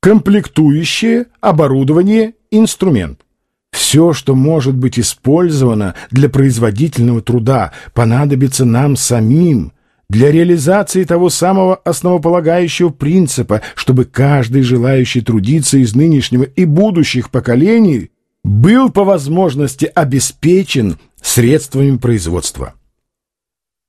комплектующее, оборудование, инструмент. Все, что может быть использовано для производительного труда, понадобится нам самим для реализации того самого основополагающего принципа, чтобы каждый желающий трудиться из нынешнего и будущих поколений был по возможности обеспечен средствами производства.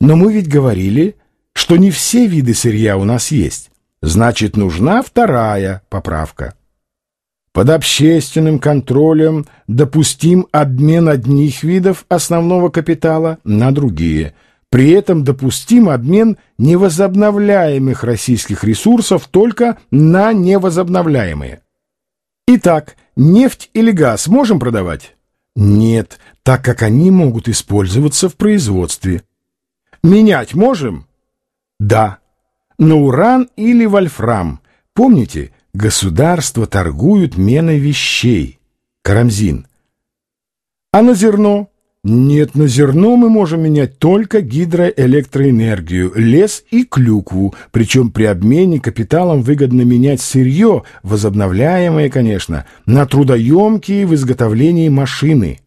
Но мы ведь говорили, что не все виды сырья у нас есть. Значит, нужна вторая поправка. Под общественным контролем допустим обмен одних видов основного капитала на другие. При этом допустим обмен невозобновляемых российских ресурсов только на невозобновляемые. Итак, нефть или газ можем продавать? Нет, так как они могут использоваться в производстве. Менять можем? Да. На уран или вольфрам. Помните, Государства торгуют меной вещей. Карамзин. А на зерно? Нет, на зерно мы можем менять только гидроэлектроэнергию, лес и клюкву, причем при обмене капиталом выгодно менять сырье, возобновляемое, конечно, на трудоемкие в изготовлении машины.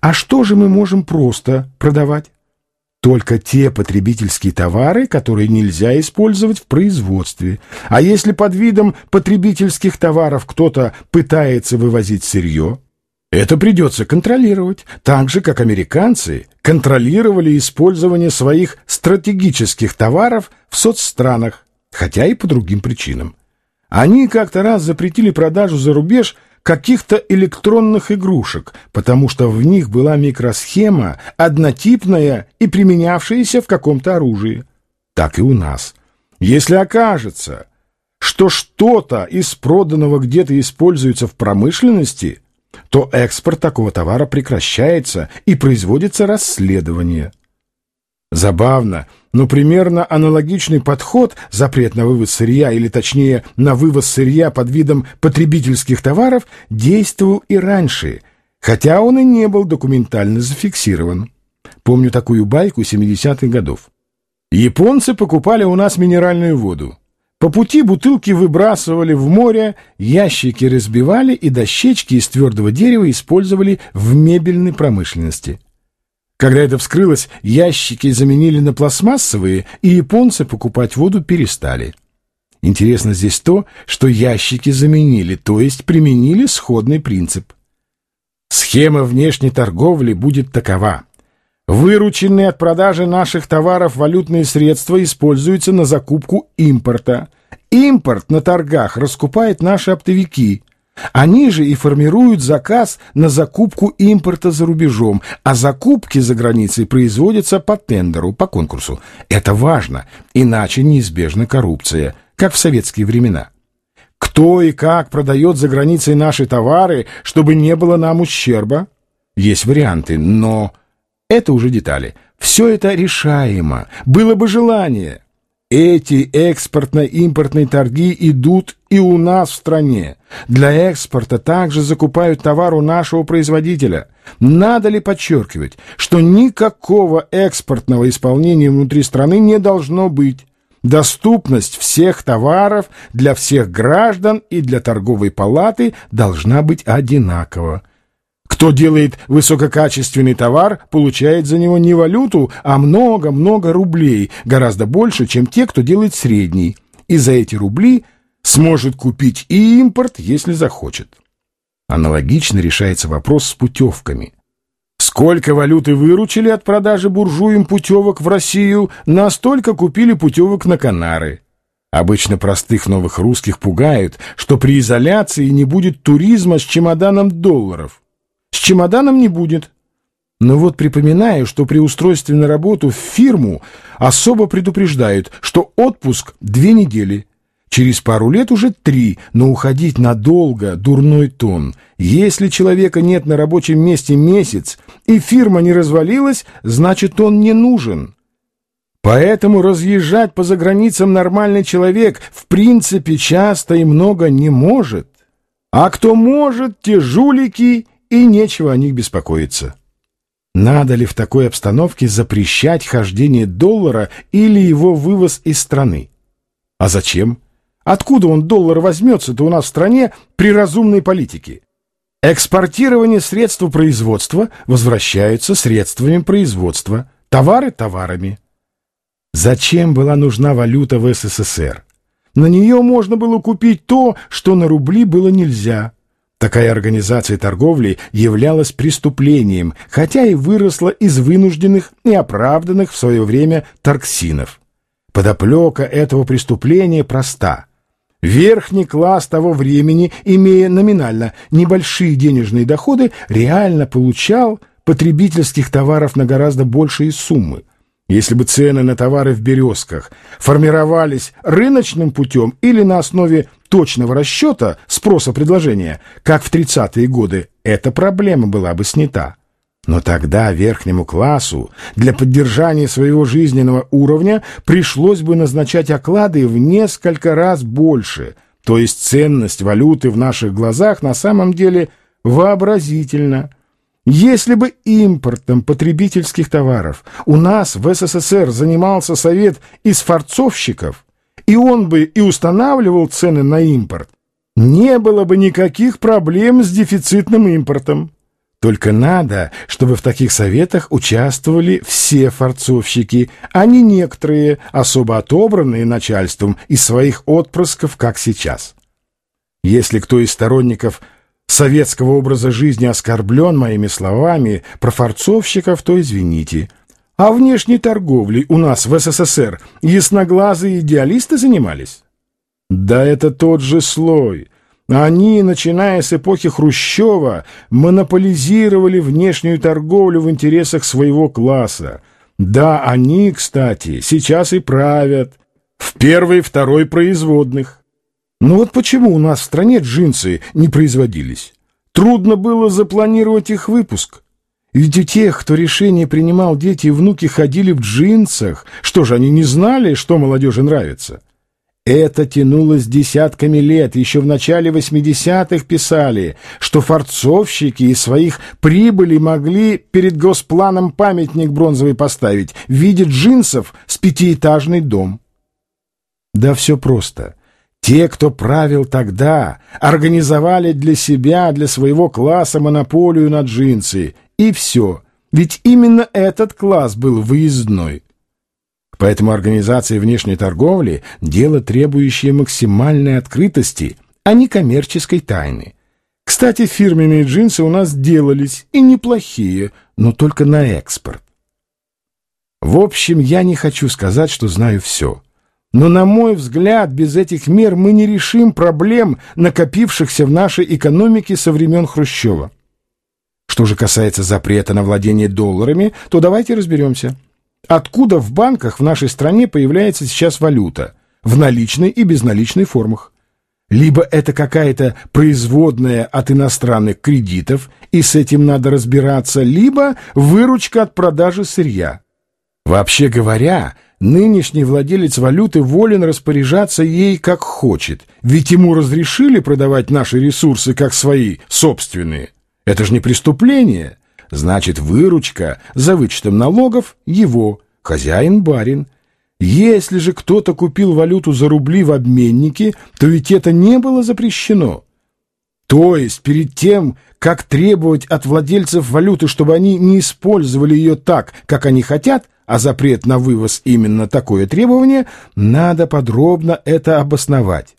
А что же мы можем просто продавать? Только те потребительские товары, которые нельзя использовать в производстве. А если под видом потребительских товаров кто-то пытается вывозить сырье, это придется контролировать, так же, как американцы контролировали использование своих стратегических товаров в соцстранах, хотя и по другим причинам. Они как-то раз запретили продажу за рубеж каких-то электронных игрушек, потому что в них была микросхема, однотипная и применявшаяся в каком-то оружии. Так и у нас. Если окажется, что что-то из проданного где-то используется в промышленности, то экспорт такого товара прекращается и производится расследование. Забавно, но примерно аналогичный подход, запрет на вывоз сырья, или точнее на вывоз сырья под видом потребительских товаров, действовал и раньше, хотя он и не был документально зафиксирован. Помню такую байку 70-х годов. Японцы покупали у нас минеральную воду. По пути бутылки выбрасывали в море, ящики разбивали и дощечки из твердого дерева использовали в мебельной промышленности. Когда это вскрылось, ящики заменили на пластмассовые, и японцы покупать воду перестали. Интересно здесь то, что ящики заменили, то есть применили сходный принцип. Схема внешней торговли будет такова. Вырученные от продажи наших товаров валютные средства используются на закупку импорта. Импорт на торгах раскупает наши оптовики – они же и формируют заказ на закупку импорта за рубежом, а закупки за границей производятся по тендеру, по конкурсу. Это важно, иначе неизбежна коррупция, как в советские времена. Кто и как продает за границей наши товары, чтобы не было нам ущерба? Есть варианты, но это уже детали. Все это решаемо. Было бы желание. Эти экспортно-импортные торги идут и у нас в стране. Для экспорта также закупают товар у нашего производителя. Надо ли подчеркивать, что никакого экспортного исполнения внутри страны не должно быть? Доступность всех товаров для всех граждан и для торговой палаты должна быть одинакова. Кто делает высококачественный товар, получает за него не валюту, а много-много рублей, гораздо больше, чем те, кто делает средний. И за эти рубли сможет купить и импорт, если захочет. Аналогично решается вопрос с путевками. Сколько валюты выручили от продажи буржуям путевок в Россию, настолько купили путевок на Канары. Обычно простых новых русских пугают, что при изоляции не будет туризма с чемоданом долларов. С чемоданом не будет. Но вот припоминаю, что при устройстве на работу в фирму особо предупреждают, что отпуск две недели. Через пару лет уже три, но уходить надолго – дурной тон. Если человека нет на рабочем месте месяц, и фирма не развалилась, значит, он не нужен. Поэтому разъезжать по заграницам нормальный человек в принципе часто и много не может. А кто может, те жулики – и нечего о них беспокоиться. Надо ли в такой обстановке запрещать хождение доллара или его вывоз из страны? А зачем? Откуда он доллар возьмется-то у нас в стране при разумной политике? Экспортирование средств производства возвращается средствами производства, товары товарами. Зачем была нужна валюта в СССР? На нее можно было купить то, что на рубли было нельзя. Такая организация торговли являлась преступлением, хотя и выросла из вынужденных и оправданных в свое время торксинов. Подоплека этого преступления проста – Верхний класс того времени, имея номинально небольшие денежные доходы, реально получал потребительских товаров на гораздо большие суммы. Если бы цены на товары в «Березках» формировались рыночным путем или на основе точного расчета спроса-предложения, как в 30-е годы, эта проблема была бы снята. Но тогда верхнему классу для поддержания своего жизненного уровня пришлось бы назначать оклады в несколько раз больше, то есть ценность валюты в наших глазах на самом деле вообразительна. Если бы импортом потребительских товаров у нас в СССР занимался совет из форцовщиков, и он бы и устанавливал цены на импорт, не было бы никаких проблем с дефицитным импортом. Только надо, чтобы в таких советах участвовали все форцовщики, а не некоторые, особо отобранные начальством из своих отпрысков, как сейчас. Если кто из сторонников советского образа жизни оскорблен моими словами про форцовщиков, то извините. А внешней торговлей у нас в СССР ясноглазые идеалисты занимались? Да это тот же слой – они, начиная с эпохи Хрущева, монополизировали внешнюю торговлю в интересах своего класса. Да, они, кстати, сейчас и правят. В первой и второй производных. Но вот почему у нас в стране джинсы не производились? Трудно было запланировать их выпуск. Ведь у тех, кто решение принимал, дети и внуки ходили в джинсах. Что же, они не знали, что молодежи нравится? Это тянулось десятками лет. Еще в начале 80-х писали, что форцовщики из своих прибыли могли перед госпланом памятник бронзовый поставить в виде джинсов с пятиэтажный дом. Да все просто. Те, кто правил тогда, организовали для себя, для своего класса монополию на джинсы. И все. Ведь именно этот класс был выездной. Поэтому организация внешней торговли – дело, требующее максимальной открытости, а не коммерческой тайны. Кстати, фирменные джинсы у нас делались, и неплохие, но только на экспорт. В общем, я не хочу сказать, что знаю все. Но, на мой взгляд, без этих мер мы не решим проблем, накопившихся в нашей экономике со времен Хрущева. Что же касается запрета на владение долларами, то давайте разберемся. Откуда в банках в нашей стране появляется сейчас валюта? В наличной и безналичной формах. Либо это какая-то производная от иностранных кредитов, и с этим надо разбираться, либо выручка от продажи сырья. Вообще говоря, нынешний владелец валюты волен распоряжаться ей как хочет, ведь ему разрешили продавать наши ресурсы как свои, собственные. Это же не преступление. Значит, выручка за вычетом налогов его, хозяин-барин. Если же кто-то купил валюту за рубли в обменнике, то ведь это не было запрещено. То есть перед тем, как требовать от владельцев валюты, чтобы они не использовали ее так, как они хотят, а запрет на вывоз именно такое требование, надо подробно это обосновать.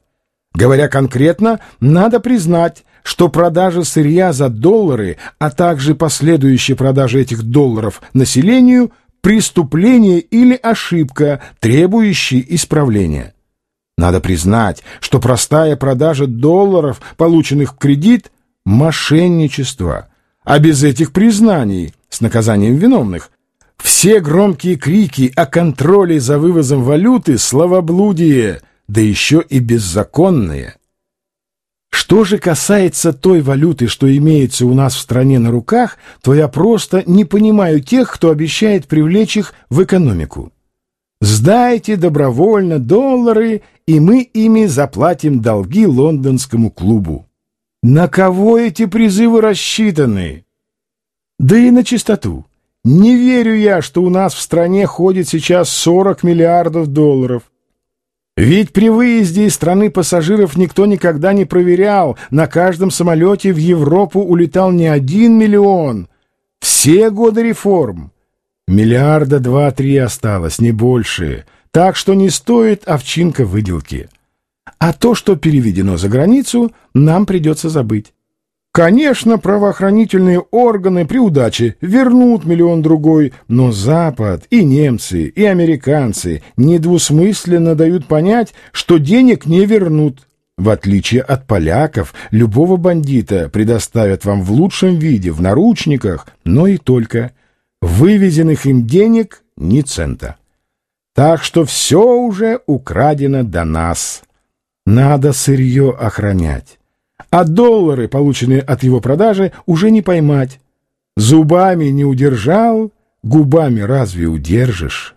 Говоря конкретно, надо признать, что продажа сырья за доллары, а также последующая продажа этих долларов населению – преступление или ошибка, требующая исправления. Надо признать, что простая продажа долларов, полученных в кредит – мошенничество. А без этих признаний, с наказанием виновных, все громкие крики о контроле за вывозом валюты – словоблудие, да еще и беззаконные – что же касается той валюты, что имеется у нас в стране на руках, то я просто не понимаю тех, кто обещает привлечь их в экономику. Сдайте добровольно доллары, и мы ими заплатим долги лондонскому клубу. На кого эти призывы рассчитаны? Да и на чистоту. Не верю я, что у нас в стране ходит сейчас 40 миллиардов долларов. Ведь при выезде из страны пассажиров никто никогда не проверял. На каждом самолете в Европу улетал не один миллион. Все годы реформ. Миллиарда два-три осталось, не больше. Так что не стоит овчинка выделки. А то, что переведено за границу, нам придется забыть. Конечно, правоохранительные органы при удаче вернут миллион другой, но Запад и немцы, и американцы недвусмысленно дают понять, что денег не вернут. В отличие от поляков, любого бандита предоставят вам в лучшем виде, в наручниках, но и только. Вывезенных им денег ни цента. Так что все уже украдено до нас. Надо сырье охранять а доллары, полученные от его продажи, уже не поймать. Зубами не удержал, губами разве удержишь?